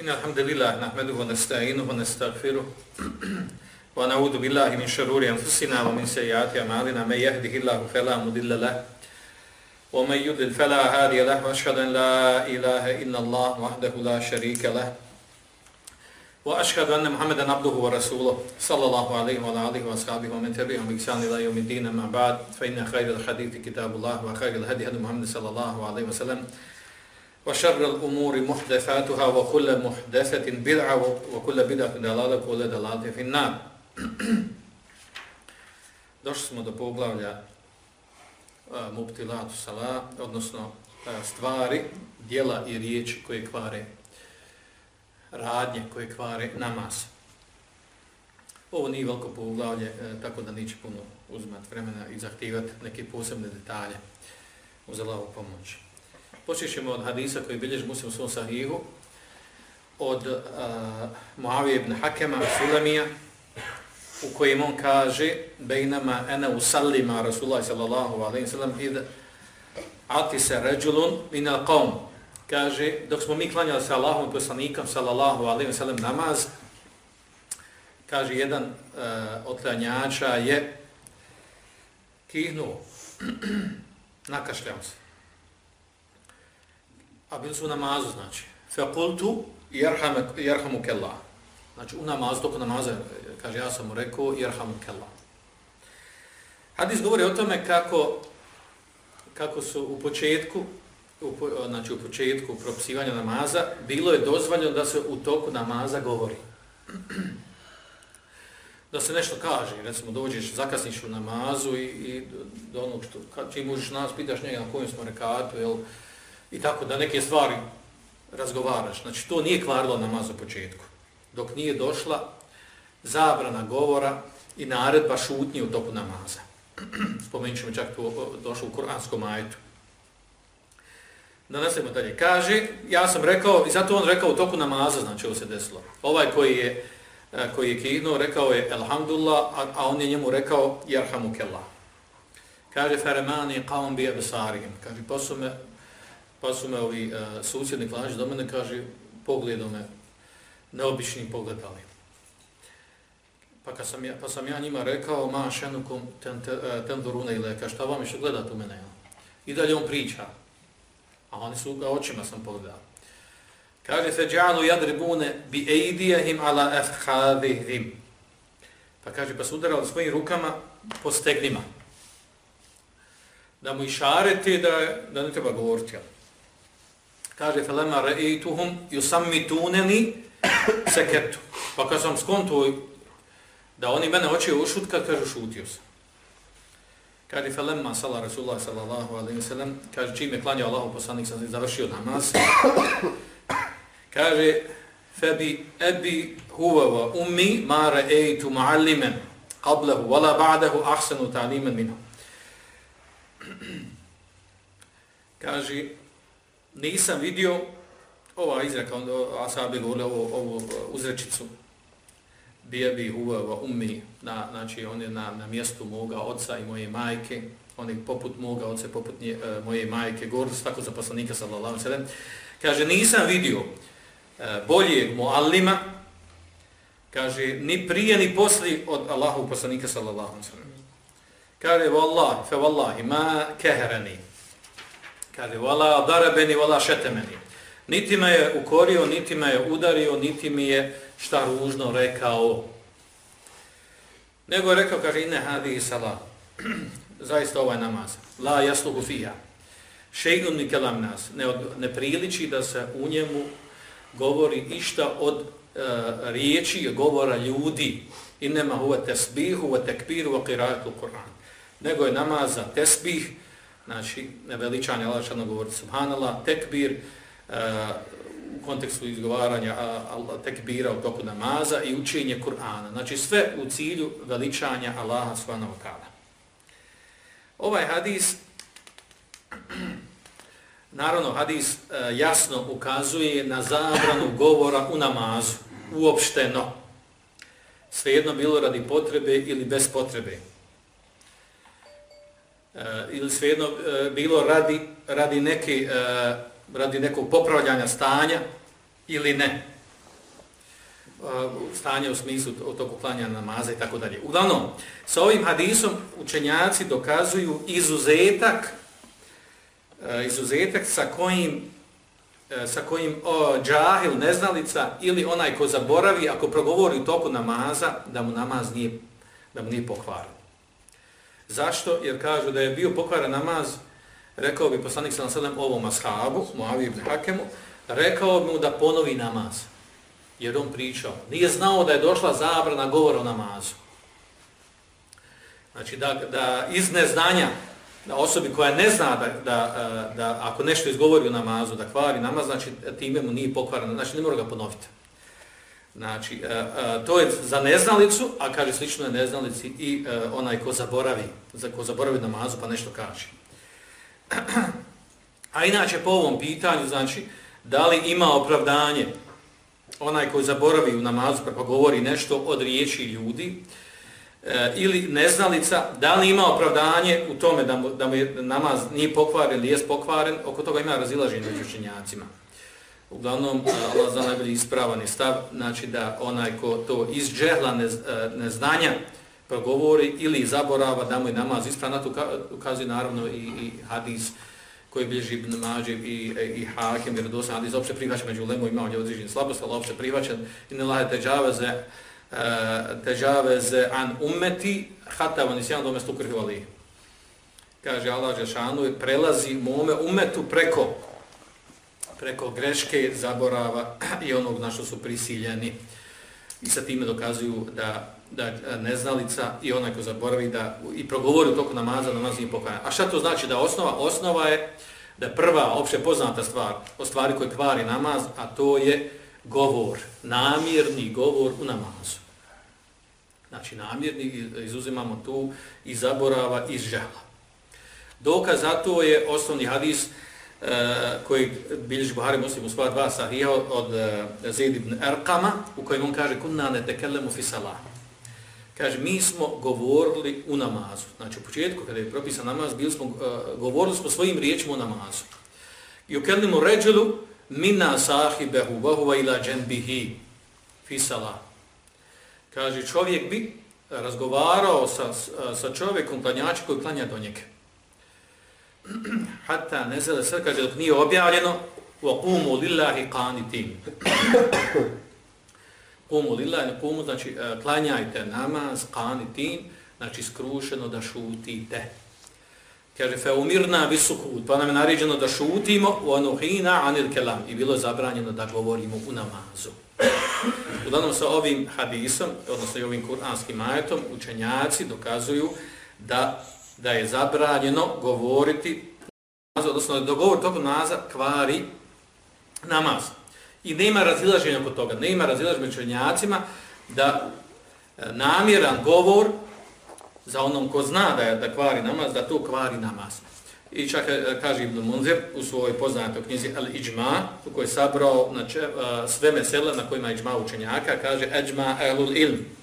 إن الحمد لله نحمده ونستعينه ونستغفره ونعوذ بالله من شرور أنفسنا ومن سيئات أعمالنا. من يهده الله فلا مضل له ومن يضلل فلا هادي له. وأشهد أن لا إله إلا الله وحده لا شريك له. وأشهد أن محمدا عبده ورسوله صلى الله عليه وعلى آله وأصحابه ومن تبعهم بإحسان إلى يوم الدين. أما بعد فإن خير الحديث كتاب الله وخير الهدي هدي محمد صلى الله عليه وسلم. وشر الأمور محدثاتها وكل محدثة بدعة وكل بدعة دلالة وكل دلالة في النار Došli smo do poglavlja uh, Mubtilatu Salah, odnosno uh, stvari, dijela i riječi koje kvare radnje, koje kvare namaz. Ovo nije veliko poglavlje, uh, tako da neće puno uzimati vremena i zahtivati neke posebne detalje uz Allahovu pomoć. Počet ćemo od hadisa koji bilježi muslim u svom sahihu, od uh, Muavije ibn Hakema Sulamija, u kojem on kaže bejnama ena usallima Rasulullah sallallahu alaihi sallam id ati se ređulun min al qawm kaže dok smo mi klanjali sa Allahom i poslanikom sallallahu alaihi sallam namaz kaže jedan uh, od klanjača je kihnuo nakašljao se a bili su u namazu, znači. Fekultu jerhamu kella. Znači, u namazu, toko namaza, kaže, ja sam mu rekao, jerhamu kella. Hadis govori o tome kako, kako su u početku, u, znači u početku propisivanja namaza, bilo je dozvoljeno da se u toku namaza govori. Da se nešto kaže, recimo dođeš, zakasniš u namazu i, i do onog što, čim možeš nas, pitaš njega na kojem smo rekatu, jel, i tako da neke stvari razgovaraš. Znači to nije kvarilo namaz u početku. Dok nije došla zabrana govora i naredba šutnje u toku namaza. Spomenut ćemo čak to došlo u kuranskom ajetu. Da nastavimo dalje. Kaže, ja sam rekao, i zato on rekao u toku namaza, znači ovo se desilo. Ovaj koji je, e, koji je kidnuo, rekao je Elhamdulillah, a, a on je njemu rekao Jarhamukellah. Kaže, Feremani qaum bi absarihim. Kaže, posume Pa su me ovi uh, susjedni klanači do mene, kaže, pogledom me, neobičnim pogledali. Pa, kad sam ja, pa sam ja njima rekao, ma šenukom ten, e, ten, ten dorune ile, kaže, šta vam još gledat u mene? Ja? I dalje on priča. A oni su ga očima sam pogledao. Kaže se, džanu jadribune bi eidijahim ala efhadihim. Pa kaže, pa su udarali svojim rukama po stegnima. Da mu išareti da, da ne treba govoriti. Ali kaže felema ra'aytuhum yusammitunani seketu. pa kad sam skonto da oni mene hoće ušutka kaže šutio sam. Kaže felema sala rasulullah sallallahu alejhi ve sellem kaže čime klanja Allahu poslanik sam završio namaz. Kaže fabi abi huwa wa ummi ma ra'aytu mualliman qablahu wala ba'dahu ahsanu ta'liman minhu. Kaže nisam vidio ova izreka, a sabi ovo, ovo eh, uzrečicu, bija bi huva ummi, na, znači on je na, na mjestu moga oca i moje majke, on je poput moga oca poput nje, e, moje majke, govorili su tako za poslanika sallallahu sallam, kaže nisam vidio e, boljeg muallima, kaže ni prije ni posli od Allahu poslanika sallallahu sallam. Kaže, wallah, fe wallahi, ma keherani, Kaže, vala darabeni, vala šetemeni. Niti me je ukorio, niti me je udario, niti mi je šta ružno rekao. Nego je rekao, kaže, ine hadi sala. Zaista ovaj namaz. La jasluhu fija. Šegnun mi kelam nas. Ne, od, ne priliči da se u njemu govori išta od e, riječi, govora ljudi. Inema huve tesbihu, huve tekbiru, huve kiratu Kur'an. Nego je namaz za tesbih, znači veličanje Allah šalno govori subhanallah, tekbir uh, u kontekstu izgovaranja uh, tekbira u toku namaza i učenje Kur'ana. Znači sve u cilju veličanja Allaha subhanahu ta'ala. Ovaj hadis, naravno hadis uh, jasno ukazuje na zabranu govora u namazu, uopšteno. Svejedno bilo radi potrebe ili bez potrebe Eh, ili svejedno eh, bilo radi, radi, neke, eh, radi nekog popravljanja stanja ili ne. stanje u smislu toku klanja namaza i tako dalje. Uglavnom, sa ovim hadisom učenjaci dokazuju izuzetak izuzetak sa kojim sa kojim o, džahil, neznalica ili onaj ko zaboravi, ako progovori u toku namaza, da mu namaz nije, da mu nije pokvaren. Zašto? Jer kažu da je bio pokvaren namaz, rekao bi poslanik sallam sallam ovom ashabu, Muavi ibn Hakemu, rekao bi mu da ponovi namaz. Jer on pričao. Nije znao da je došla zabrana govora o namazu. Znači da, da iz neznanja, da osobi koja ne zna da, da, da ako nešto izgovori u namazu, da kvari namaz, znači time mu nije pokvaran, znači ne mora ga ponoviti. Znači, e, e, to je za neznalicu, a kaže slično je neznalici i e, onaj ko zaboravi, za ko zaboravi namazu pa nešto kaže. A inače po ovom pitanju, znači, da li ima opravdanje onaj koji zaboravi u namazu pa govori nešto od riječi ljudi, e, ili neznalica, da li ima opravdanje u tome da mu, da mu je namaz nije pokvaren ili jest pokvaren, oko toga ima razilaženje među učenjacima. Uglavnom, e, Allah za najbolji ispravan je stav, znači da onaj ko to iz džehla nez, e, neznanja progovori ili zaborava da mu je namaz ispravan, na to ukazuje naravno i, i hadis, koji bilježi Ibn Mađib i, e, i Hakem, jer dosta hadis opšte prihvaćen među lemu, ima je određen slabost, ali opšte prihvaćen. I ne lahe teđaveze, teđaveze an ummeti, hata van isjan domestu stukur. Kaže Allah Žešanu, prelazi mome umetu preko, preko greške, zaborava i onog na što su prisiljeni. I sa time dokazuju da da e, neznalica i onaj ko zaboravi da i progovori u toku namaza, namaz nije pokajan. A šta to znači da osnova? Osnova je da prva, opće poznata stvar, o stvari koje kvari namaz, a to je govor, namjerni govor u namazu. Znači namjerni, izuzimamo tu i zaborava iz žela. Dokaz za to je osnovni hadis Eh, koji bilježi Buhari muslim u sva dva sahija od, od Zaid ibn Erkama, u kojem on kaže kunna ne tekelemu fi salah. Kaže, mi smo govorili u namazu. Znači, u početku, kada je propisan namaz, bili smo, eh, govorili smo svojim riječima u namazu. I ukelnimu ređelu, minna sahibehu, vahuva ila dženbihi, fisala. Kaže, čovjek bi razgovarao sa, sa čovjekom klanjača koji klanja do njega. Hatta nezele zade sve, kaže, dok nije objavljeno, wa لِلَّهِ lillahi qanitim kumu lillahi, kumu, znači uh, klanjajte namaz, qanitin, znači skrušeno da šutite. Kaže, fe umirna visukut, pa nam je naređeno da šutimo, u anuhina anil kelam, i bilo je zabranjeno da govorimo u namazu. Uglavnom sa ovim hadisom, odnosno i ovim kuranskim ajetom, učenjaci dokazuju da, da je zabranjeno govoriti, odnosno dogovor tog naza kvari namaz. I nema razilaženja oko toga, nema razilaženja među čenjacima da e, namjeran govor za onom ko zna da je da kvari namaz, da to kvari namaz. I čak e, kaže Ibn Munzir u svojoj poznatoj knjizi Al Iđma, u kojoj je sabrao znači, sve mesele na kojima je Iđma učenjaka, kaže Iđma elul Ilm.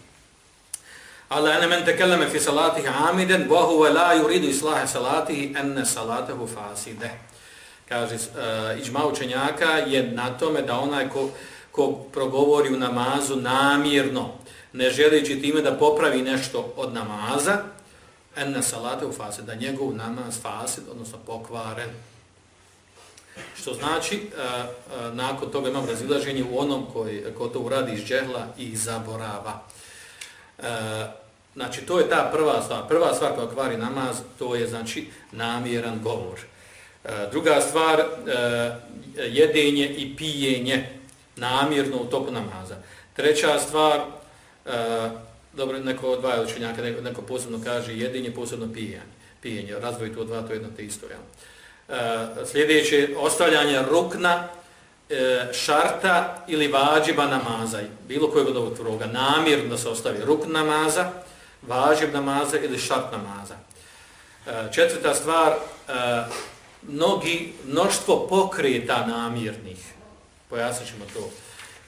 Ala ene men tekelleme fi salatihi amidan wa huwa la yuridu islahe salatihi, anna salatahu fasideh kaže uh, e, iđma učenjaka je na tome da onaj ko, ko progovori u namazu namjerno, ne želeći time da popravi nešto od namaza, en na salate u fasid, da njegov namaz fasid, odnosno pokvaren. Što znači, uh, uh, nakon toga imam razilaženje u onom koji ko to uradi iz džehla i zaborava. Uh, E, znači, to je ta prva stvar. Prva stvar koja kvari namaz, to je, znači, namjeran govor. E, druga stvar, e, jedenje i pijenje namjerno u toku namaza. Treća stvar, e, dobro, neko od dva učenjaka, neko, neko posebno kaže jedenje, posebno pijenje. pijenje. Razvoj to dva, to jedno te isto. Ja. E, sljedeće, ostavljanje rukna, E, šarta ili vađiba namaza, bilo kojeg od ovog tvoroga, namjerno da se ostavi ruk namaza, vađib namaza ili šart namaza. E, četvrta stvar, e, mnogi, mnoštvo pokreta namjernih. Pojasnit ćemo to.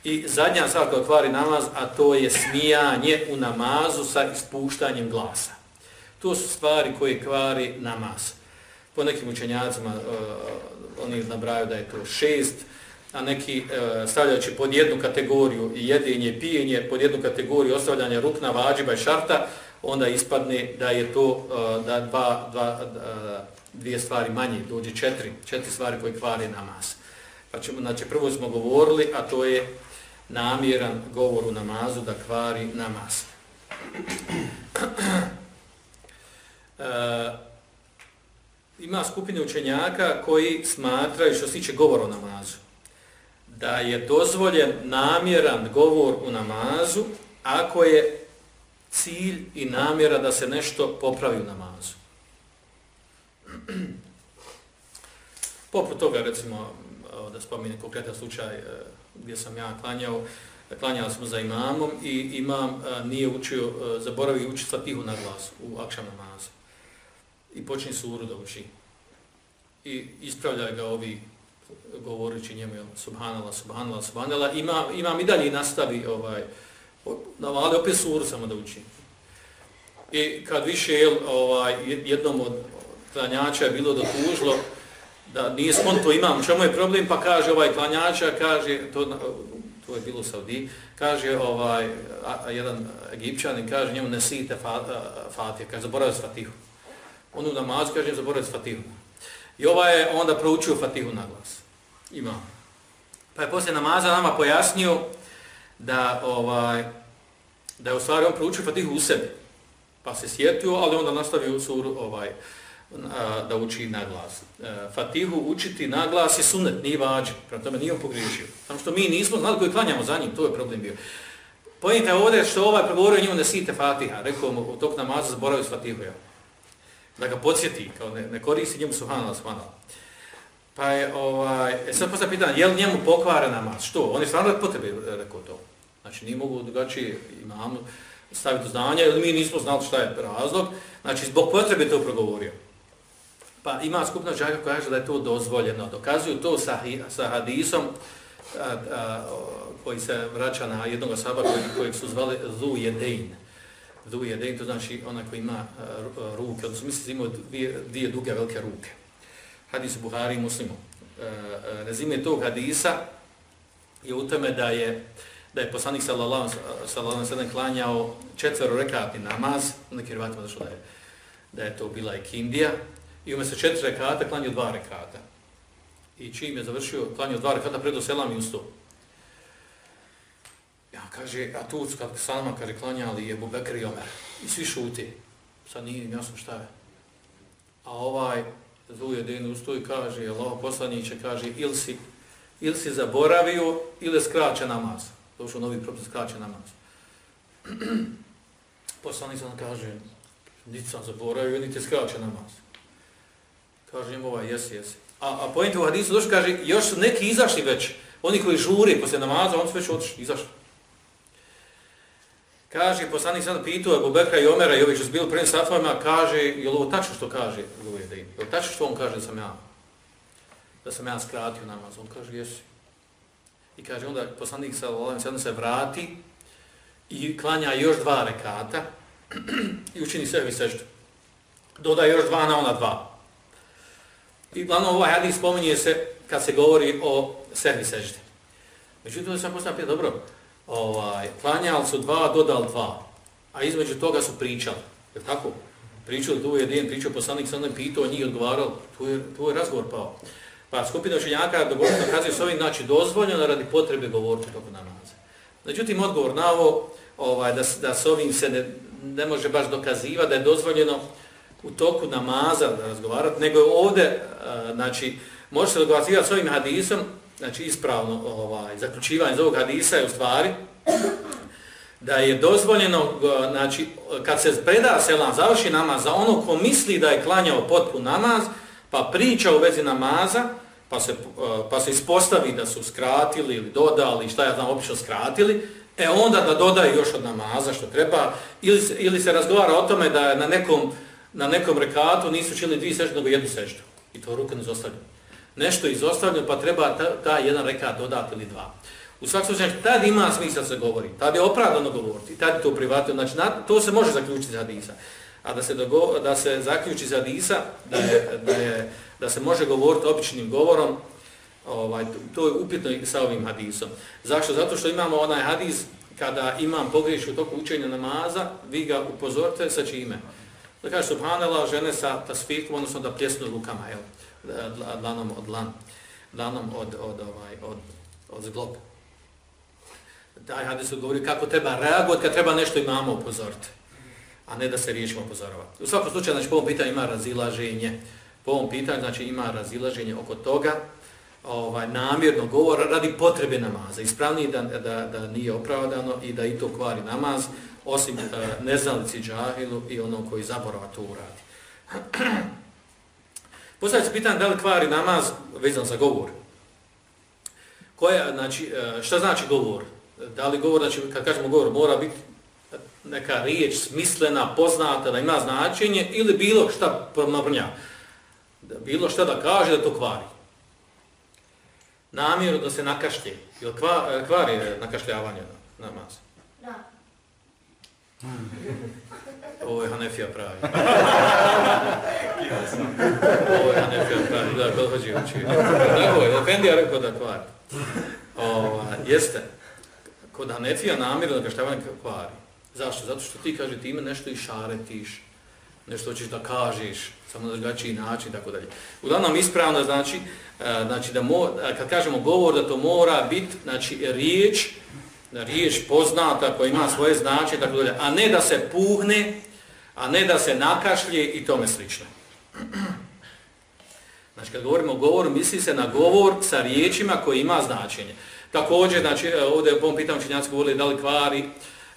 I zadnja stvar koja kvari namaz, a to je smijanje u namazu sa ispuštanjem glasa. To su stvari koje kvari namaz. Po nekim učenjacima e, oni nabraju da je to šest a neki e, stavljajući pod jednu kategoriju jedenje, pijenje, pod jednu kategoriju ostavljanje rukna, vađiba i šarta, onda ispadne da je to e, da dva, dva, e, dvije stvari manje, dođe četiri, četiri stvari koje kvare namaz. Pa ćemo, znači, prvo smo govorili, a to je namjeran govor u namazu da kvari namaz. e, ima skupine učenjaka koji smatraju što se tiče govora o namazu da je dozvoljen namjeran govor u namazu ako je cilj i namjera da se nešto popravi u namazu. Poput toga, recimo, da spominjem konkretan slučaj e, gdje sam ja klanjao, klanjali smo za imamom i imam e, nije učio, e, zaboravio učiti fatihu na glas u akšam namazu. I počne suru da uči. I ispravlja ga ovi govoreći njemu subhanallah, subhanala, subhanala, ima, imam i dalje nastavi ovaj, navale opet suru samo da učim. I kad više jel, ovaj, jednom od klanjača je bilo dotužlo, da nije skonto imam, čemu je problem, pa kaže ovaj klanjača, kaže, to, to je bilo Saudi, kaže ovaj, a, a jedan egipćanin, kaže njemu nesite fa, fatih, kaže zaboravio s fatihu. On u namazu kaže zaboravio s fatihu. I ovaj je onda proučio fatihu na glas. Ima. Pa je poslije namaza nama pojasnio da ovaj da je u stvari on proučio fatihu u sebi. Pa se sjetio, ali onda nastavio suru ovaj, da uči na glas. E, fatihu učiti na glas je sunet, nije vađen. Prema tome nije on pogriješio. Samo što mi nismo znali koji klanjamo za njim, to je problem bio. Pojenta je ovdje što ovaj progovorio njemu ne site fatiha. Rekao mu, u tog namaza zaboravio s fatihu. Ja. Da ga podsjeti, kao ne, ne koristi njemu subhanallah, subhanallah. Pa je, ovaj, e sad postavljam pitanje, je li njemu pokvara namaz? Što? On je stvarno potrebe e, rekao to. Znači, nije mogu drugačije imamu staviti do znanja, jer mi nismo znali šta je razlog. Znači, zbog potrebe to progovorio. Pa ima skupna džaka koja kaže da je to dozvoljeno. Dokazuju to sa, sa hadisom a, a, koji se vraća na jednog saba kojeg, kojeg su zvali Zu Jedein. Zu Jedein, to znači ona koji ima uh, ruke, odnosno misli da ima dvije, dvije duge velike ruke hadis Buhari i Muslimu. Uh, e, rezime tog hadisa je u tome da je da je poslanik sallallahu alejhi ve sellem klanjao četvero rekatni namaz, na kirvatima došlo da je da je to bila ikindija i umjesto četiri rekata klanjao dva rekata. I čim je završio klanjao dva rekata predo selam i ustao. Ja kaže, a tu kad Salman kaže klanjali je Bubekr i Omer. I svi šuti. Sad nije jasno šta je. A ovaj zuje den ustoji i kaže, Allah poslaniće kaže, ili si, ili si zaboravio, ili skraće namaz. Došao novi propis, skraće namaz. Poslanik sam kaže, niti sam zaboravio, niti skraće namaz. Kaže im ovaj, jesi, jesi. A, a pojente u hadisu došli, kaže, još su neki izašli već, oni koji žuri posle namaza, oni su već otišli, izašli. Kaže, poslanik sada pitao Abu Bekra i Omera i ovih što su bili prvim safovima, kaže, je li ovo tačno što kaže Guvedin? Je li tačno što on kaže da sam ja? Da sam ja skratio namaz? On kaže, jesi. I kaže, onda poslanik sa Allahom sada se vrati i klanja još dva rekata i učini sehvi seždu. Doda još dva na ona dva. I glavno ovaj hadis spominje se kad se govori o sehvi seždi. Međutim, da sam postavio, dobro, ovaj, klanjali su dva, dodali dva, a između toga su pričali. Je tako? Pričali, tu je jedan pričao, poslanik sam nam pitao, njih odgovarao, tu je, tu je razgovor pao. Pa skupina učenjaka dogovorno kazuje s ovim, znači dozvoljeno radi potrebe govoriti toko namaza. Međutim, odgovor na ovo, ovaj, da, da s ovim se ne, ne može baš dokaziva da je dozvoljeno u toku namaza da razgovarati, nego je ovdje, eh, znači, može se dokazivati s ovim hadisom, znači ispravno ovaj, zaključivanje iz ovog hadisa je u stvari da je dozvoljeno, znači, kad se preda selam, završi namaz za ono ko misli da je klanjao potpun namaz, pa priča u vezi namaza, pa se, eh, pa se ispostavi da su skratili ili dodali, šta ja znam, obično skratili, e onda da dodaje još od namaza što treba, ili se, ili se razgovara o tome da na nekom, na nekom rekatu nisu čili dvije sežde, nego jednu seždu. I to ruka ne zostavljaju nešto izostavljeno, pa treba ta, ta jedan rekat dodati ili dva. U svakom slučaju, tad ima smisla se govori, tad je opravdano govoriti, tad je to privatno, znači na, to se može zaključiti za hadisa. A da se, dogo, da se zaključi za hadisa, da, je, da, je, da se može govoriti običnim govorom, ovaj, to je upitno sa ovim hadisom. Zašto? Zato što imamo onaj hadis kada imam pogriješ u toku učenja namaza, vi ga upozorite sa čime? Da kaže subhanallah, žene sa tasfikom, odnosno da pljesnu rukama, jel? Lanom od lan, lanom od, od, ovaj, od, od zglob. Taj hadis govori kako treba reagovati kad treba nešto imamo upozoriti, a ne da se riječima upozorovati. U svakom slučaju, znači, po ovom pitanju ima razilaženje. Po ovom pitanju, znači, ima razilaženje oko toga, ovaj namjerno govor radi potrebe namaza. Ispravniji da, da, da nije opravdano i da i to kvari namaz, osim uh, neznalici džahilu i onom koji zaborava to uradi. Postavlja se pitanje da li kvari namaz vezan za govor. Koja, znači, e, šta znači govor? Da li govor, znači, kad kažemo govor, mora biti neka riječ smislena, poznata, da ima značenje ili bilo šta nabrnja. Bilo šta da kaže da to kvari namjeru da se nakašlje. Ili kva, kvari nakašljavanje namaza. Mm. Ovo je Hanefija pravi. Ovo je Hanefija pravi, da, kod hođi uči. Tako je, Efendija rekao da kvari. Ova, jeste, kod Hanefija namjeru nakašljavanje kvari. Zašto? Zato što ti kaže ti nešto i šaretiš, nešto hoćeš da kažeš, samo na drugačiji način, tako dalje. Uglavnom ispravno znači, e, znači da mo, kad kažemo govor, da to mora biti znači, riječ, riječ poznata koja ima svoje značenje, tako dalje, a ne da se puhne, a ne da se nakašlje i tome slično. Znači, kad govorimo o govoru, misli se na govor sa riječima koji ima značenje. Također, znači, e, ovdje u ovom pitanju činjaci govorili da li kvari,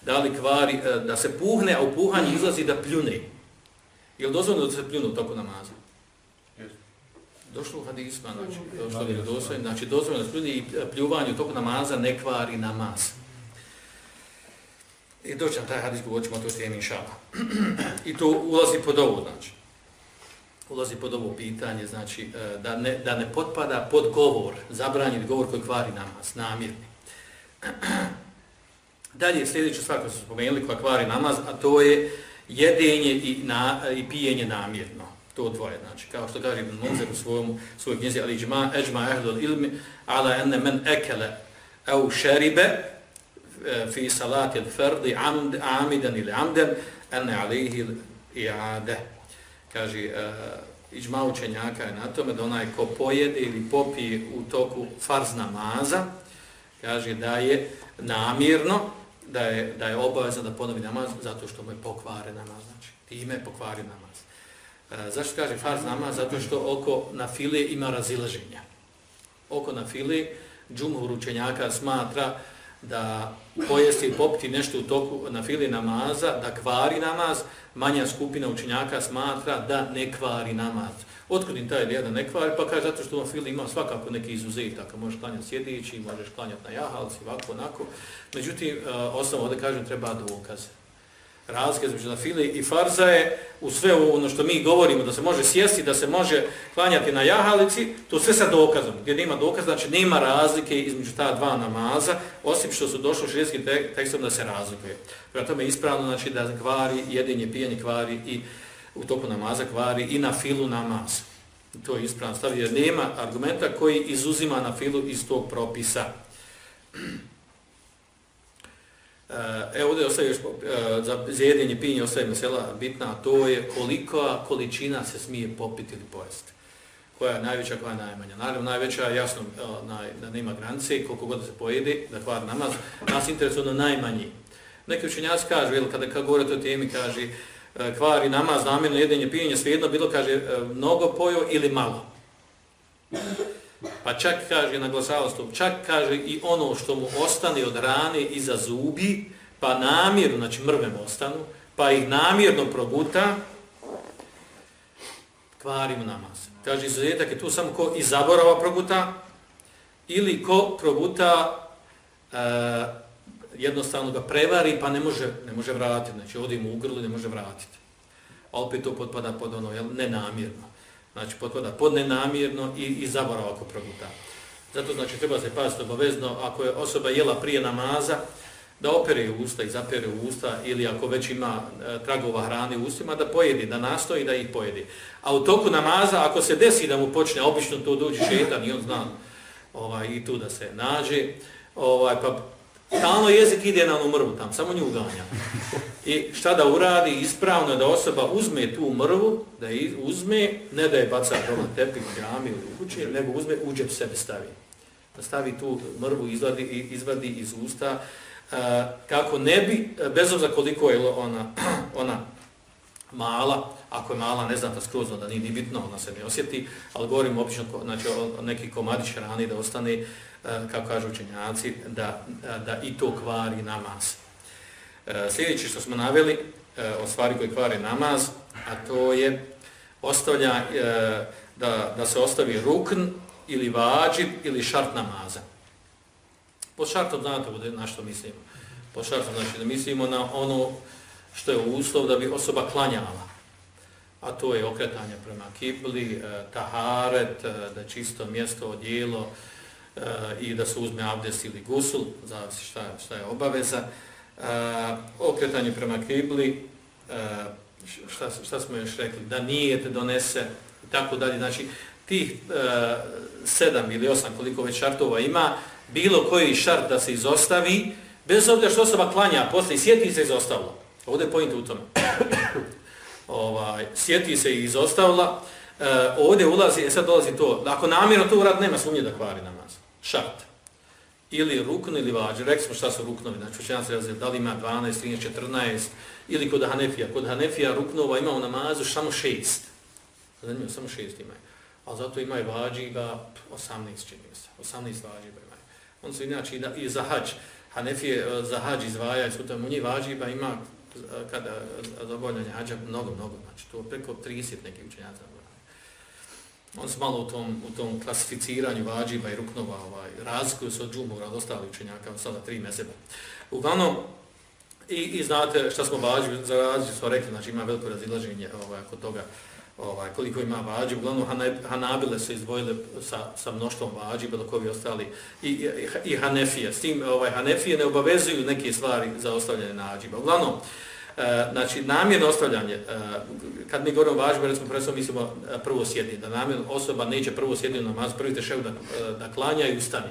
da li kvari, e, da se puhne, a u puhanju izlazi da pljune. Je li dozvoljeno da se pljunu u toku namaza? Došlo u hadisma, znači, došlo je dozvoljeno, znači dozvoljeno da se pljuni i pljuvanje u toku namaza ne kvari namaz. I doći na taj hadis, govorit ćemo to temi inšala. I to ulazi pod ovo, znači. Ulazi pod ovo pitanje, znači, e, da ne, da ne potpada pod govor, zabranjen govor koji kvari namaz, namirni. Dalje, sljedeće svako smo spomenuli koja kvari namaz, a to je jedenje i, na, i pijenje namjerno. To dvoje, znači, kao što kaže Ibn Munzer u svojom, svojoj knjizi, ali iđma, eđma ehlul ilmi, ala ene men ekele au šeribe E, fi salati al fardi amd, amidan ili amden, ene alihi i'ada. Kaže, uh, iđma učenjaka je na tome da onaj ko pojede ili popije u toku farz namaza, kaže da je namirno, da je, da je obavezno da ponovi namaz zato što mu je pokvare namaz, znači time je pokvari namaz. E, zašto kaže farz namaz? Zato što oko na file ima razilaženja. Oko na file džumhur učenjaka smatra da pojesti i popiti nešto u toku na fili namaza, da kvari namaz, manja skupina učenjaka smatra da ne kvari namaz. Otkud im taj jedan ne kvari? Pa kaže zato što na fili ima svakako neki izuzetak. Možeš klanjati sjedići, možeš klanjati na jahalci, ovako, onako. Međutim, e, osnovno ovdje kažem, treba dokaze Razlika između nafile i farza je u sve ono što mi govorimo da se može sjesti, da se može klanjati na jahalici, to sve sa dokazom. Gdje nema dokaz, znači nema razlike između ta dva namaza, osim što su došli u širijskim tekstom da se razlikuje. Prema tome je ispravno znači, da kvari, jedinje pijanje kvari i u toku namaza kvari i na filu namaz. To je ispravno stav, jer nema argumenta koji izuzima na filu iz tog propisa. E, evo ovdje ostaje još eh, za jedinje pinje, ostaje mesela bitna, to je koliko količina se smije popiti ili pojesti. Koja je najveća, koja je najmanja. Naravno, najveća, jasno, eh, uh, na, da nema granice, koliko god se pojede, da kvar namaz, nas interesuje ono najmanji. Neki učenjaci kažu, jel, kada, kada govorite o temi, kaže, kvari namaz, namjerno jedenje, pijenje, svejedno bilo, kaže, mnogo pojo ili malo. Pa čak kaže na glasalostu, čak kaže i ono što mu ostane od rane iza zubi, pa namjerno, znači mrvem ostanu, pa ih namjerno proguta, kvari mu namaz. Kaže, izuzetak je tu samo ko iz zaborava proguta, ili ko proguta, e, jednostavno ga prevari, pa ne može, ne može vratiti, znači odi mu u grlu i ne može vratiti. A opet to potpada pod ono, jel, nenamjerno. Znači, potpada pod nenamjerno i, i zaborav ako proguta. Zato znači treba se paziti obavezno ako je osoba jela prije namaza, da opere usta i zapere usta ili ako već ima e, tragova hrane u ustima, da pojedi, da nastoji da ih pojedi. A u toku namaza, ako se desi da mu počne, obično to dođe šetan i on zna ovaj, i tu da se nađe. Ovaj, pa stalno jezik ide na onu mrvu tam, samo nju ganja. I šta da uradi, ispravno da osoba uzme tu mrvu, da je uzme, ne da je baca doma tepik, grami ili kući, nego uzme, uđe sebe stavi. Da stavi tu mrvu, izvadi, izvadi iz usta, e, kako ne bi, e, bez obzira koliko je ona, ona mala, ako je mala, neznata skroz, da nije ni bitno, ona se ne osjeti, ali govorimo obično znači, o neki komadić rani da ostane, e, kako kažu učenjaci, da, e, da i to kvari namaz. E, sljedeće što smo naveli o stvari koje kvari namaz, a to je ostavlja, da, da se ostavi rukn ili vađib ili šart namaza. Po šartom znate na što mislimo. Po šartom znači da mislimo na ono što je uslov da bi osoba klanjala. A to je okretanje prema kibli, e, taharet, e, da čisto mjesto, odijelo, e, i da se uzme abdest ili gusul, zavisi šta, šta je obaveza. Okretanje prema kibli, šta, šta smo još rekli, da nije te donese i tako dalje. Znači, tih sedam ili osam koliko već šartova ima, bilo koji šart da se izostavi, bez obzira što osoba klanja, posle sjeti se izostavilo. Ovdje je pojint u tome ovaj, sjeti se i izostavila, e, ovdje ulazi, e sad dolazi to, ako namjerno to urad, nema sumnje da kvari namaz šart. Ili rukn ili vađer. Rekli smo šta su ruknovi. Znači, učenjac razli, da li ima 12, 13, 14, ili kod Hanefija. Kod Hanefija ruknova ima u namazu samo šest. Zanimljivo, samo šest imaju. Ali zato imaju vađiba 18, čini se. 18 vađiba imaju. On su inače i za hađ. Hanefije e, za hađ izvajaju, su tamo njih vađiba ima kada za obavljanje hađa mnogo, mnogo. Znači, to preko 30 nekih učenjaca on se malo u tom, u tom klasificiranju vađiba i ruknova ovaj, razlikuju se od džumora, od ostalih učenjaka, sada tri meseba. Uglavnom, i, i znate šta smo vađivi, za različite smo rekli, znači ima veliko razilaženje ovaj, kod toga ovaj, koliko ima vađi. Uglavnom, Hanabile se izdvojile sa, sa mnoštvom vađi, bilo koji ostali, i, i, i Hanefije. S tim ovaj, Hanefije ne obavezuju neke stvari za ostavljanje nađiba. Uglavnom, E, znači, namjerno ostavljanje, e, kad mi govorimo važno, recimo, predstavno mislimo e, prvo sjedni, da namjerno osoba neće prvo sjedni na namaz, prvi tešev da, e, da klanja i ustani.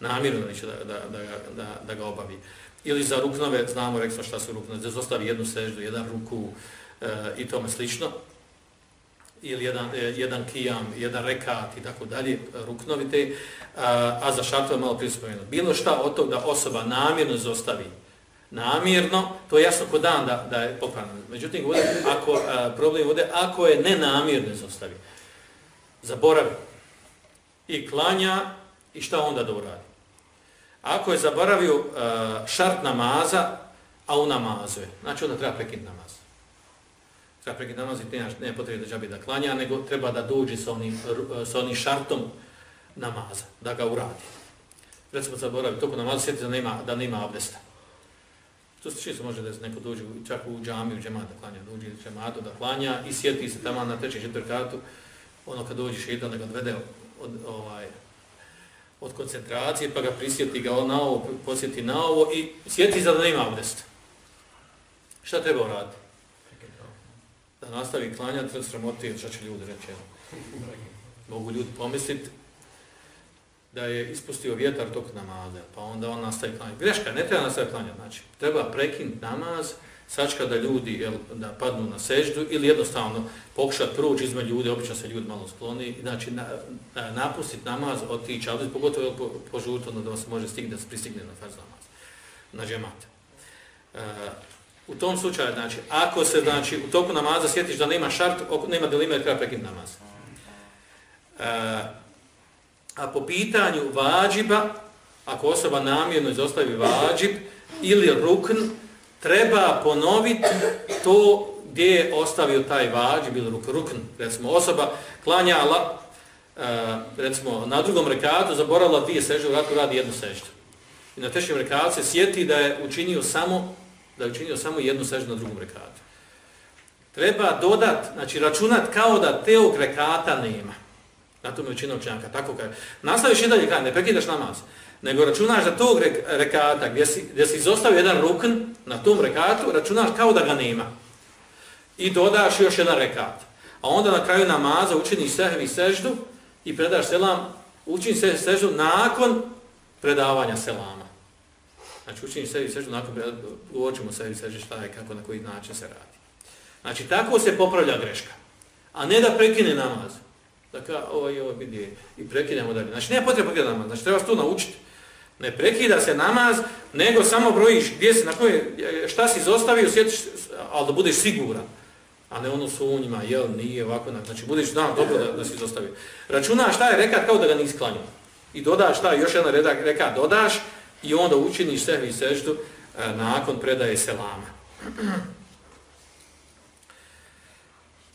Namjerno neće da, da, da, da, da ga obavi. Ili za ruknove, znamo, rekli šta su ruknove, da zostavi jednu seždu, jedan ruku e, i tome slično. Ili jedan, e, jedan kijam, jedan rekat i tako dalje, ruknovite. A, a za šartove malo prispomenuti. Bilo šta od tog da osoba namjerno zostavi, namjerno, to je jasno ko dan da, da je popravljeno. Međutim, ovdje, ako, a, problem ovdje, ako je nenamjerno izostavi, zaboravi i klanja, i šta onda da uradi? Ako je zaboravio a, šart namaza, a u namazu je, znači onda treba prekinuti namaz. Treba prekinuti namaz i ne, ne potrebno da džabi da klanja, nego treba da dođe sa onim, sa onim šartom namaza, da ga uradi. Recimo zaboravi, toko namaza, sjeti da nema, da nema abdesta. To se čisto može da se neko dođe čak u džamiju, džemat da klanja, dođe u džematu da klanja i sjeti se tamo na trećem četvrkatu, ono kad dođe šeitan da ga odvede od, ovaj, od koncentracije, pa ga prisjeti ga na ovo, posjeti na ovo i sjeti za da nema abdesta. Šta treba uraditi? Da nastavi klanjati, sramoti, šta će ljudi reći? Mogu ljudi pomisliti, da je ispustio vjetar tog namaza, pa onda on nastavi klanjati. Greška, ne treba nastaviti klanjati, znači, treba prekinuti namaz, sačka da ljudi jel, da padnu na seždu ili jednostavno pokušati proći između ljudi, obično se ljudi malo skloni, znači na, na, napustiti namaz otići, ali pogotovo po, po da se može stigne, da se pristigne na farz namaz, na džemate. Uh, u tom slučaju, znači, ako se znači, u toku namaza sjetiš da nema šart, nema delime, treba prekinuti namaz. A, A po pitanju vađiba, ako osoba namjerno izostavi vađib ili rukn, treba ponoviti to gdje je ostavio taj vađib ili rukn. Recimo, osoba klanjala, uh, e, recimo, na drugom rekatu, zaborala dvije sežde, u ratu radi jednu seždu. I na trećem rekatu se sjeti da je učinio samo, da je učinio samo jednu seždu na drugom rekatu. Treba dodat, znači računat kao da teog rekata nema. Na tome učinio učenjaka. Tako kaže. Nastaviš i dalje, ne prekidaš namaz. Nego računaš da tog rekata gdje si, gdje si izostavio jedan rukn na tom rekatu, računaš kao da ga nema. I dodaš još jedan rekat. A onda na kraju namaza učiniš sehvi seždu i predaš selam Učini se seždu nakon predavanja selama. Znači učini se seždu nakon uočimo sebi seždu šta je, kako, na koji način se radi. Znači tako se popravlja greška. A ne da prekine namaz. Dakle, ovo je ovo vidi i prekinemo dalje. Znači nema potreba prekida namaz, znači treba se to naučiti. Ne prekida se namaz, nego samo brojiš gdje si, na koje, šta si izostavio, sjetiš, ali da budeš siguran. A ne ono su u njima, jel, nije ovako, znači budeš dan dobro da, da si izostavio. Računaš šta je rekat kao da ga nisi klanio. I dodaš šta, još jedan redak rekat dodaš i onda učini sehvi seždu e, nakon predaje selama.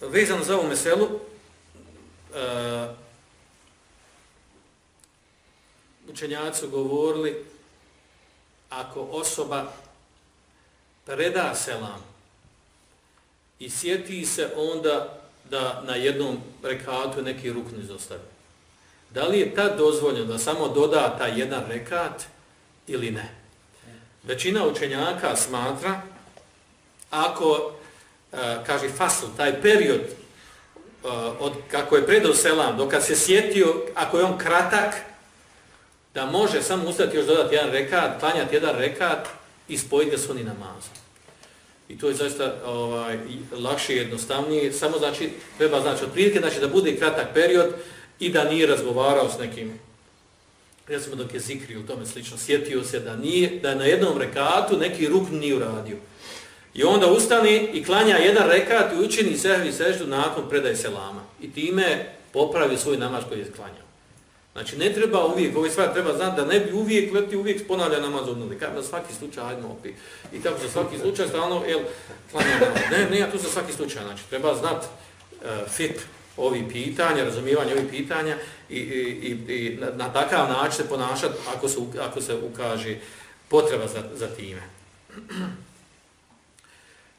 Vezano za ovu meselu, uh, učenjaci govorili ako osoba preda selam i sjeti se onda da na jednom rekatu neki rukn izostavi. Da li je tad dozvoljeno da samo doda taj jedan rekat ili ne? Većina učenjaka smatra ako, e, kaže fasl, taj period e, od kako je predao selam, do kad se sjetio, ako je on kratak, da može samo ustati još dodati jedan rekat, klanjati jedan rekat i spojiti ga s oni namazom. I to je zaista ovaj, lakše i jednostavnije. Samo znači, treba znači od prilike, znači da bude kratak period i da nije razgovarao s nekim, Pa recimo dok je zikri u tome slično, sjetio se da nije, da je na jednom rekatu neki ruk nije uradio. I onda ustani i klanja jedan rekat i učini sehvi seždu nakon predaje selama. I time popravi svoj namaz koji je klanjao. Znači ne treba uvijek, ove stvari treba znati da ne bi uvijek leti uvijek ponavlja namaz od Kad na svaki slučaj, ajmo opet. I tako za svaki slučaj stalno, jel, klanja namaz. Ne, ne, ja tu za svaki slučaj. Znači treba znati uh, eh, fit ovi pitanja, razumijevanje ovih pitanja i, i, i, i na, na takav način se ponašati ako se, ako se ukaže potreba za, za time.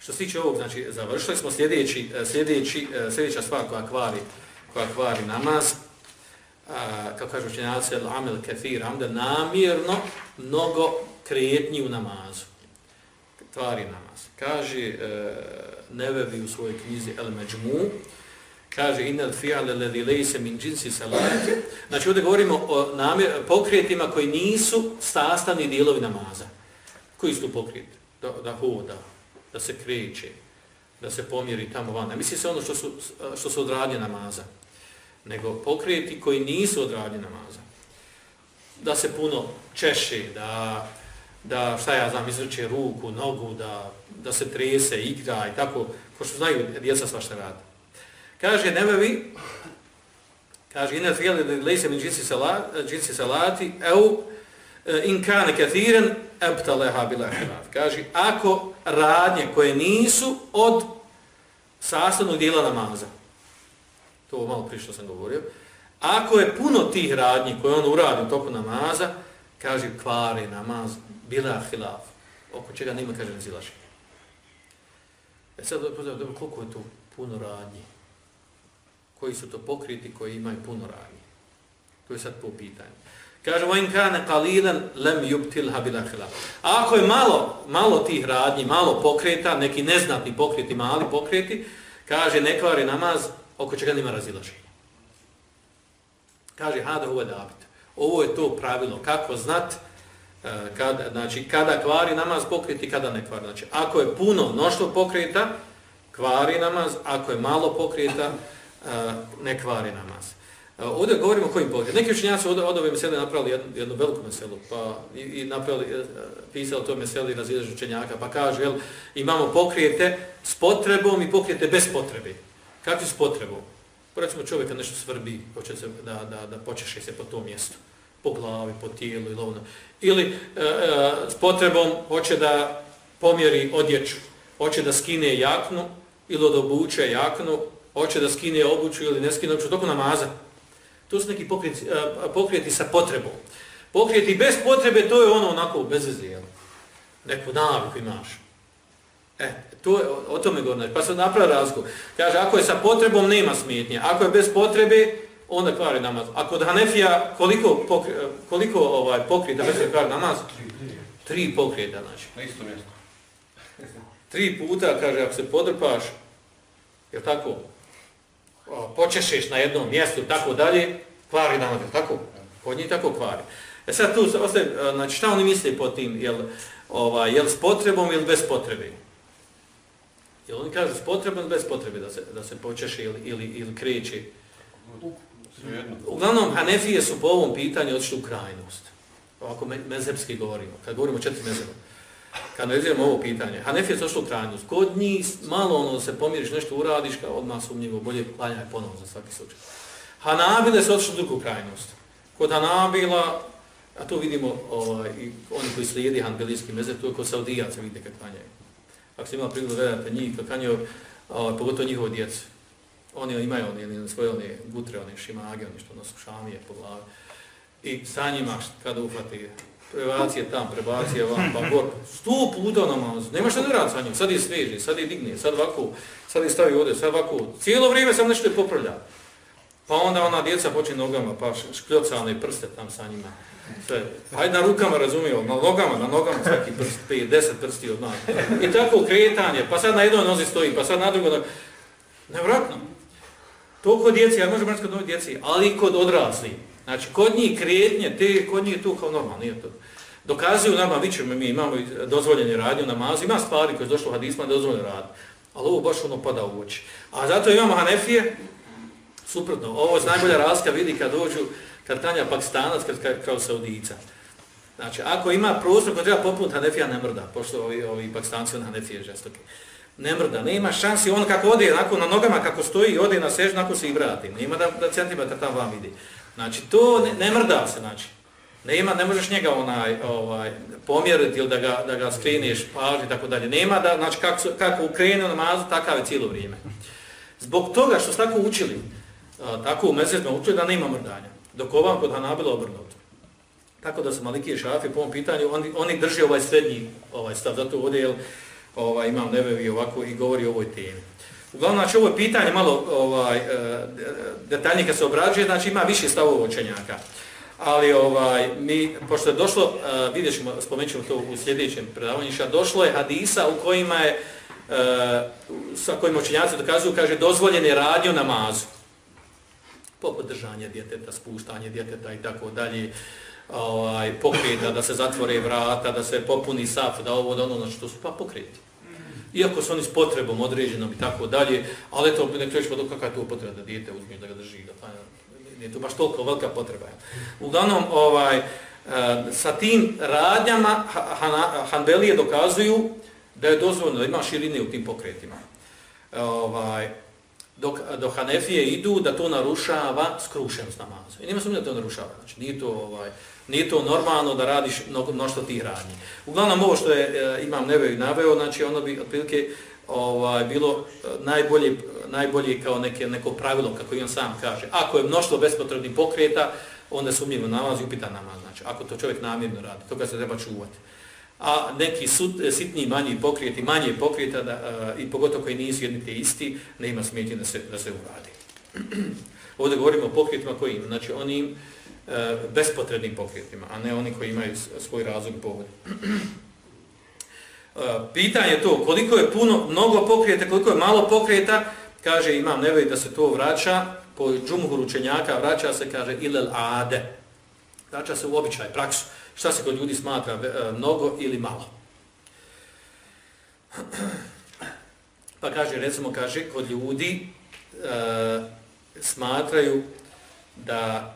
Što se tiče ovog, znači, završili smo sljedeći, e, sljedeći, e, sljedeća stvar koja kvari, koja kvari namaz, a, kako kažu učenjaci, amel kefir, amde namjerno mnogo kretnji u namazu. Kvari namaz. Kaže e, Nevevi u svojoj knjizi El Međmu, kaže inel fi'ale ledi lejse min džinsi salati. Znači ovdje govorimo o namjer, pokrijetima koji nisu sastavni dijelovi namaza. Koji su pokrijeti? Da, da hoda, da se kreće, da se pomjeri tamo van. Misli se ono što su, što su odradnje namaza nego pokrijeti koji nisu odradnje namaza. Da se puno češe, da, da šta ja znam, izvrće ruku, nogu, da, da se trese, igra i tako, ko što znaju, djeca svašta radi. Kaže, nebevi, kaže, ina fijeli da lejse min džinsi salati, salati eu e, in kane kathiren, ebta leha bila hrvat. Kaže, ako radnje koje nisu od sastavnog dijela namaza, to malo prije što sam govorio, ako je puno tih radnji koje on uradi u toku namaza, kaže kvari namaz, bila hilaf, oko čega nima kaže nezilaši. E sad, dobro, koliko je to puno radnji? Koji su to pokriti koji imaju puno radnje. To je sad po pitanju. Kaže, vajn kane qalilan lem yubtilha bila hilaf. A ako je malo, malo tih radnji, malo pokreta, neki neznatni pokreti, mali pokreti, kaže, ne kvari namaz, oko čega nima razilaženja. Kaže, hada huve dabit. Ovo je to pravilo. Kako znat, kad, kada, znači, kada kvari namaz pokriti, kada ne kvari. Znači, ako je puno noštvo pokrita, kvari namaz. Ako je malo pokrita, ne kvari namaz. Ovdje govorimo o kojim pogledima. Neki učinjaci od, od ove mesele napravili jednu, jednu veliku meselu, pa i, i napravili, e, pisali to meseli razilaženja učenjaka, pa kaže, jel, imamo pokrijete s potrebom i pokrijete bez potrebe. Kakvi s potrebom? Pa recimo čovjeka nešto svrbi, hoće se da, da, da počeše se po tom mjestu, po glavi, po tijelu ili ono. Ili e, e, s potrebom hoće da pomjeri odjeću, hoće da skine jaknu ili da obuče jaknu, hoće da skine obuću ili ne skine obuću, toko namaza. To su neki pokrijeti, e, pokrijeti sa potrebom. Pokrijeti bez potrebe, to je ono onako bez veze. Neku naviku imaš. E, to je, o tome govorim. Pa se napravi razgovor. Kaže, ako je sa potrebom, nema smetnje. Ako je bez potrebe, onda kvari namaz. A kod Hanefija, koliko, pokri, koliko ovaj, pokrijeta bez kvari namaz? Tri pokrijeta, znači. Na isto mjesto. Tri puta, kaže, ako se podrpaš, je tako, počešeš na jednom mjestu, tako dalje, kvari namaz, tako? Kod njih tako kvari. E sad tu, ostaje, e, znači šta oni misle po tim, jel, ovaj, jel s potrebom ili bez potrebe? Jel oni kažu s potrebom ili bez potrebe da se, da se počeše ili, ili, ili kreće? Uglavnom, Hanefije su po ovom pitanju odšli u krajnost. Ovako me, mezepski govorimo, kad govorimo o četiri mezeba. Kad analiziramo ovo pitanje, Hanefije su odšli u krajnost. Kod njih malo ono se pomiriš, nešto uradiš, kao odmah sumnjivo, bolje klanjaj ponovno za svaki slučaj. Hanabile su otišli u drugu krajnost. Kod Hanabila, a to vidimo ovaj, i oni koji slijedi Hanbelijski mezep, to je kod Saudijaca vidite kad klanjaju. Ako se imali prigledu gledate njih, kad klanjaju, ovaj, pogotovo njihove djece. Oni imaju oni, svoje one gutre, one šimage, oni što nosu šamije po glavi. I sa njima, kada uhvati prebacije tam, prebacije vam, pa gor, sto puta namaz, nema što ne radi sa njim, sad je sveži, sad je digne, sad ovako, sad je stavi ovdje, sad ovako, cijelo vrijeme sam nešto je popravlja. Pa onda ona djeca počne nogama, pa škljocalne prste tam sa njima. Sve. Hajde na rukama, razumijem, na nogama, na nogama svaki prst, pet, deset prsti od nas. I tako kretanje, pa sad na jednoj nozi stoji, pa sad na drugoj Nevratno. To kod djeci, ja možem reći kod djeci, ali i kod odrasli. Znači, kod njih kretnje, te, kod njih tu kao normalno, nije to. Dokazuju nama, vi ćemo, mi imamo dozvoljene radnje u namazu, ima stvari koje je došle u hadisma, dozvoljene rad. Ali ovo baš ono pada u oči. A zato imamo Hanefije, suprotno, ovo je najbolja razlika, vidi kad dođu, kad tanja pakistanac, kad kao Saudijica. Znači, ako ima prostor koji treba popuniti, Hanefija ne mrda, pošto ovi, ovi pakistanci on Hanefije žestoke ne mrda, nema šansi, on kako ode, onako na nogama kako stoji, ode na sež, onako se i vrati. Nema da, da centimetar tam vam vidi. Znači, to ne, ne mrda se, znači. Nema, ne možeš njega onaj, ovaj, pomjeriti ili da ga, da ga skreneš, paži, tako dalje. Nema da, znači, kako, kako ukrenu namazu, takav je cijelo vrijeme. Zbog toga što su tako učili, tako u mesecima učili da nema mrdanja. Dok ovam kod Hanabila obrnuto. Tako da su Maliki i Šafi po ovom pitanju, oni, oni drže ovaj srednji ovaj stav, zato ovdje, jel, ovaj, imam nebevi ovako i govori o ovoj temi. Uglavnom, znači, ovo je pitanje malo ovaj, e, detaljnije kad se obrađuje, znači ima više stavova učenjaka. Ali ovaj, mi, pošto je došlo, e, vidjet ćemo, spomenut ćemo to u sljedećem predavanju, znači, došlo je hadisa u kojima je, e, sa kojim učenjaci dokazuju, kaže, dozvoljen je radio namazu. Poput držanja djeteta, spuštanje djeteta i tako dalje, ovaj, pokreta, da se zatvore vrata, da se popuni saf, da ovo, da ono, znači to su pa pokreti. Iako su oni s potrebom određenom i tako dalje, ali to ne krećemo do kakva je to potreba da dijete uzme da ga drži, da pa, nije to baš toliko velika potreba. Uglavnom, ovaj, e, sa tim radnjama Hanbelije dokazuju da je dozvoljno da ima širine u tim pokretima. E, ovaj, dok, dok Hanefije idu da to narušava skrušenost namaza. I nima sumnja da to narušava. Znači, nije to, ovaj, nije to normalno da radiš mnošto tih radnji. Uglavnom, ovo što je e, imam nebe i naveo, znači ono bi otprilike ovaj, bilo e, najbolje, najbolje kao neke, neko pravilo, kako i on sam kaže. Ako je mnoštvo bespotrebnih pokreta, onda sumnjivo namaz i upita namaz. Znači, ako to čovjek namjerno radi, toga se treba čuvati a neki sut, e, sitni manji pokrijeti, manje pokrijeta da, a, i pogotovo koji nisu jedni te isti, ne ima smetje da se, da se uradi. Ovdje govorimo o pokrijetima koji ima. znači onim e, bespotrebnim pokretima, a ne oni koji imaju svoj razlog i povod. E, pitanje je to, koliko je puno, mnogo pokreta, koliko je malo pokreta, kaže imam nevoj da se to vraća, po džumhur učenjaka vraća se, kaže ilel ade, vraća se u običaj, praksu šta se kod ljudi smatra e, mnogo ili malo. Pa kaže, recimo, kaže, kod ljudi e, smatraju da,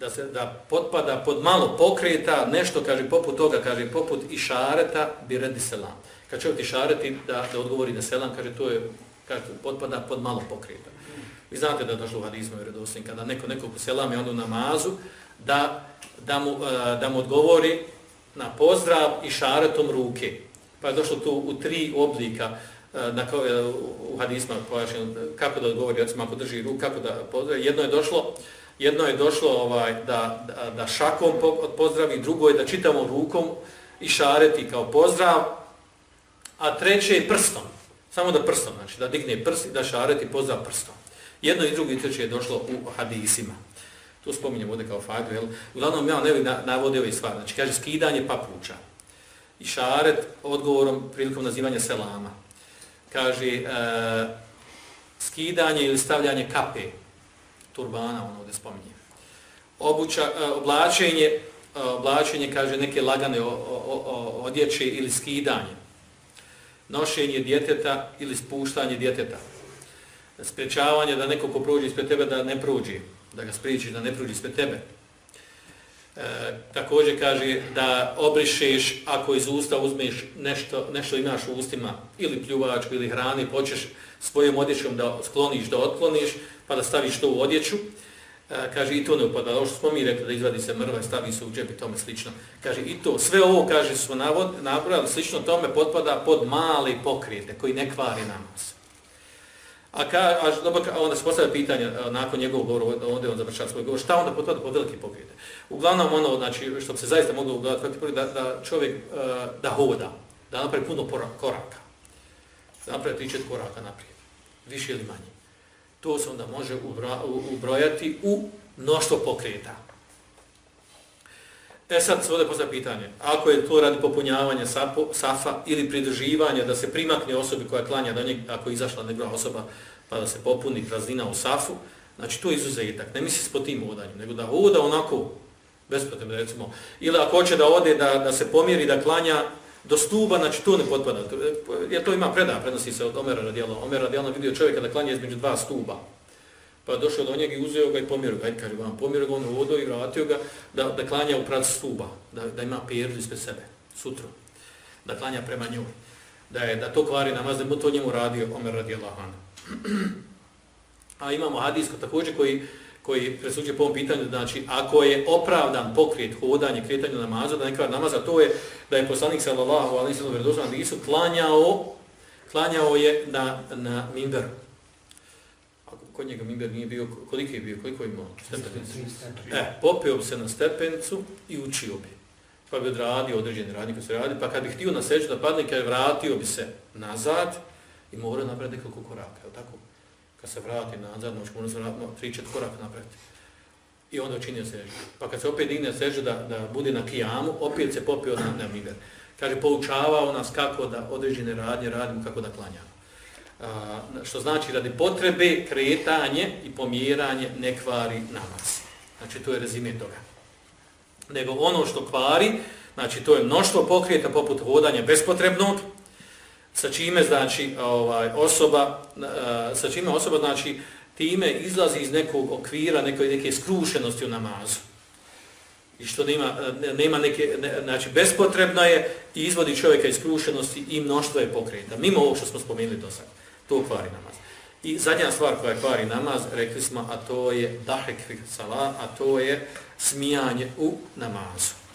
da se da potpada pod malo pokreta, nešto, kaže, poput toga, kaže, poput išareta bi redi selam. Kad čovjek išareti da, da odgovori na selam, kaže, to je, kaže, potpada pod malo pokreta. Vi znate da je došlo u hadizmu i redosim, kada neko nekog selam je on u namazu, da da mu, e, da mu odgovori na pozdrav i šaretom ruke. Pa je došlo tu u tri oblika e, na kao, u hadisma pojašnjeno kako da odgovori, recimo ako drži ruku, kako da pozdravi. Jedno je došlo, jedno je došlo ovaj, da, da, da šakom pozdravi, drugo je da čitamo rukom i šareti kao pozdrav, a treće je prstom. Samo da prstom, znači da digne prst i da šareti pozdrav prstom. Jedno i drugo i treće je došlo u hadisima. To spominjem ovdje kao fajdu, jel? Uglavnom, ja ne navode ove stvari. Znači, kaže, skidanje papuča. I šaret odgovorom prilikom nazivanja selama. Kaže, e, skidanje ili stavljanje kape. Turbana, ono ovdje spominje. obuća, e, oblačenje, e, oblačenje, kaže, neke lagane odjeće ili skidanje, nošenje djeteta ili spuštanje djeteta, sprečavanje da neko ko prođe ispred tebe da ne prođe, da ga spriječi da ne prođe ispred tebe. E, također kaže da obrišeš ako iz usta uzmeš nešto, nešto imaš u ustima ili pljuvačku ili hrani, počeš svojom odjećom da skloniš, da otkloniš, pa da staviš to u odjeću. E, kaže i to ne upada, ovo što smo mi rekli da izvadi se mrva i stavi se u džep i tome slično. Kaže i to, sve ovo kaže su navod, napravili slično tome potpada pod mali pokrijete koji ne kvari namaz. A, ka, a a onda se postavlja pitanje nakon njegovog govora, onda on završava svoj govor, šta onda potpada pod velike pobjede? Uglavnom ono, znači, što bi se zaista moglo ugledati, da, da čovjek e, da hoda, da napravi puno koraka, da napravi 3-4 koraka naprijed, više ili manje to se onda može u ubrojati u mnoštvo pokreta. E sad se ovdje postoje pitanje, ako je to radi popunjavanja sapo, safa ili pridrživanja da se primakne osobi koja klanja do njeg, ako je izašla negra osoba, pa da se popuni praznina u safu, znači to je izuzetak, ne misli s po tim odanjem, nego da voda onako, bespotrebno recimo, ili ako hoće da ode, da, da se pomjeri, da klanja do stuba, znači to ne potpada. E, jer to ima predan, prenosi se od Omera radijalno, Omer radijalno vidio čovjeka da klanja između dva stuba. Pa je došao do njega i uzeo ga i pomjerio ga. Ajde, kaže, vam pomjerio ga, on vodo i vratio ga da, da klanja u pracu stuba. Da, da ima perdu ispred sebe, sutro. Da klanja prema njoj. Da je da to kvari namaz, da mu to njemu radio Omer radi radijala. A imamo hadijsko također koji koji presuđuje po ovom pitanju, znači, ako je opravdan pokret hodanje, kretanje namaza, da nekada namaza, to je da je poslanik sallallahu alaihi sallam vredozvan Isu klanjao, klanjao je na, na mimberu. Kod njega mimber nije bio, koliko je bio, koliko je imao stepenicu? E, popio bi se na stepenicu i učio bi. Pa bi odradio određeni radnik koji se radi, pa kad bi htio na seđu da padne, kad vratio bi se nazad i morao napraviti nekoliko koraka, je tako? kad se vrati nazad, može mu se vratiti tri čet korak napred. I onda učinio sežu. Pa kad se opet digne sežu da, da bude na kijamu, opet se popio na, na miber. Kaže, poučavao nas kako da određene radnje radimo, kako da klanjamo. A, što znači, radi potrebe, kretanje i pomjeranje ne kvari namaz. Znači, to je rezime toga. Nego ono što kvari, znači, to je mnoštvo pokreta poput hodanja bespotrebnog, sa čime znači ovaj osoba sa čime osoba znači time izlazi iz nekog okvira neke neke skrušenosti u namazu i što nema nema neke ne, znači bespotrebno je i izvodi čovjeka iz skrušenosti i mnoštvo je pokreta mimo ovo što smo spomenuli do sada to kvari namaz i zadnja stvar koja kvari namaz rekli smo a to je dahek sala a to je smijanje u namazu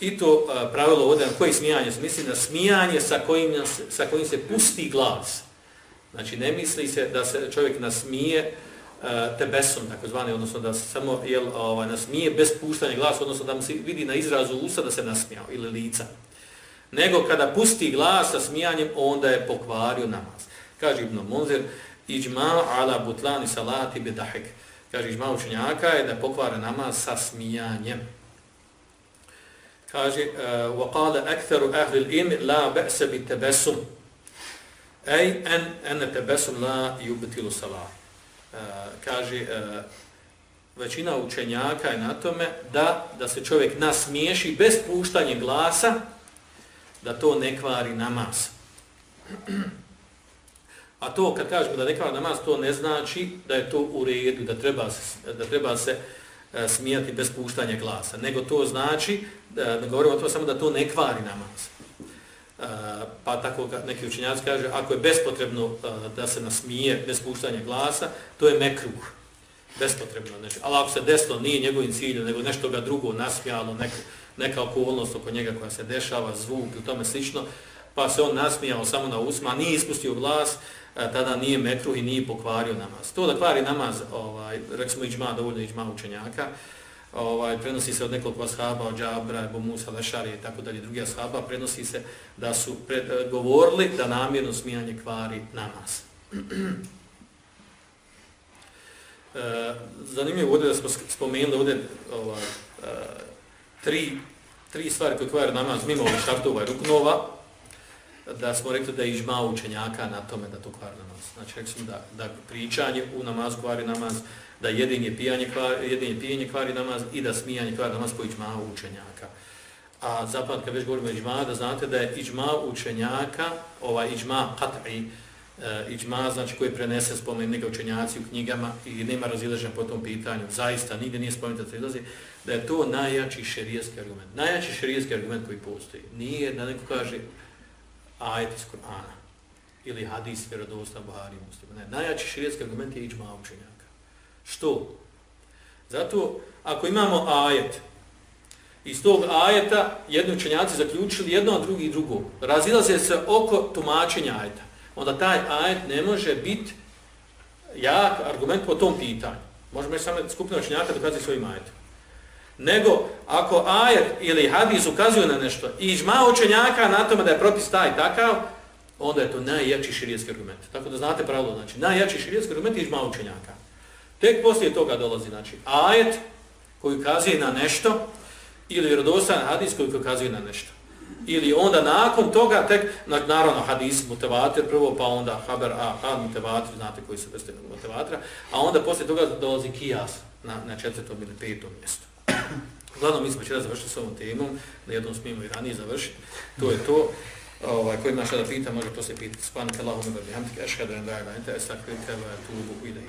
I to a, pravilo ovdje, na koji smijanje se misli? Na smijanje sa kojim, sa kojim se pusti glas. Znači, ne misli se da se čovjek nasmije a, tebesom, takozvani, odnosno da se samo jel, ovaj, nasmije bez puštanja glasa, odnosno da mu se vidi na izrazu usta da se nasmijao ili lica. Nego kada pusti glas sa smijanjem, onda je pokvario namaz. Kaže Ibn Munzir, iđma ala butlani salati bedahek. Kaže, iđma učenjaka je da pokvara namaz sa smijanjem. Kaže wa qala aktharu ahli al-ilm la ba'sa bi tabassum. Ay لا يبطل tabassum la e, kaže e, većina učenjaka je na tome da da se čovjek nasmiješi bez puštanja glasa da to ne kvari namaz a to kad kažemo da ne kvari namaz to ne znači da je to u redu da treba se, da treba se E, smijati bez puštanja glasa, nego to znači, da ne govorimo o to samo da to ne kvari namaz. E, pa tako neki učinjaci kaže, ako je bespotrebno e, da se nasmije bez puštanja glasa, to je mekruh, bespotrebno. Znači, ali ako se desno nije njegovim ciljem, nego nešto ga drugo nasmijalo, neka, neka okolnost oko njega koja se dešava, zvuk i tome slično, pa se on nasmijao samo na usma, nije ispustio glas, tada nije mekruh i nije pokvario namaz. To da kvari namaz, ovaj, rekli smo iđma, dovoljno iđma učenjaka, ovaj, prenosi se od nekoliko ashaba, od Džabra, Ebu Musa, Lešari i tako dalje, drugi ashaba, prenosi se da su pred, eh, govorili da namjerno smijanje kvari namaz. e, zanimljivo ovdje da smo spomenuli ovdje ovaj, e, tri, tri stvari koje kvari namaz mimo ovih šartova i ruknova, da smo rekli da je ižma učenjaka na tome da to kvari namaz. Znači, rekli smo da, da pričanje u namaz kvari namaz, da jedinje pijanje kvari, jedinje pijanje kvari namaz i da smijanje kvari namaz po ižma učenjaka. A zapad, kad već govorimo ižma, da znate da je ižma učenjaka, ovaj ižma kat'i, e, eh, iđma, znači koji prenese prenesen neka učenjaci u knjigama i nema razilažen po tom pitanju, zaista nigdje nije spomenuto da se da je to najjači šerijski argument. Najjači šerijski argument koji postoji. Nije da neko kaže ajet iz Kur'ana ili hadis vjerodostan Buhari muslima. Ne, najjači širijetski argument je iđma učenjaka. Što? Zato, ako imamo ajet, iz tog ajeta jedni učenjaci zaključili jedno, a drugi drugo. Razilaze se oko tumačenja ajeta onda taj ajet ne može biti jak argument po tom pitanju. Možemo reći samo skupina učenjaka dokazi svojim ajetom. Nego, ako ajet ili hadis ukazuju na nešto i ižma učenjaka na tome da je propis taj takav, onda je to najjači širijetski argument. Tako da znate pravilo, znači, najjači širijetski argument je ižma učenjaka. Tek poslije toga dolazi, znači, ajet koji ukazuje na nešto ili vjerodostan hadis koji ukazuje na nešto ili onda nakon toga tek naravno hadis mutawatir prvo pa onda haber a mutevater, mutawatir znate koji su vrste mutevatera, a onda posle toga dolazi kijas na na četvrtom ili petom mjestu Uglavnom, mi smo večera završili s ovom temom, na jednom smijemo i ranije završiti. To je to. Ovaj, koji ima šta da pita, može poslije pitati. Spanite Allahume, i Barbihamtik, Ešhedu en da je da je da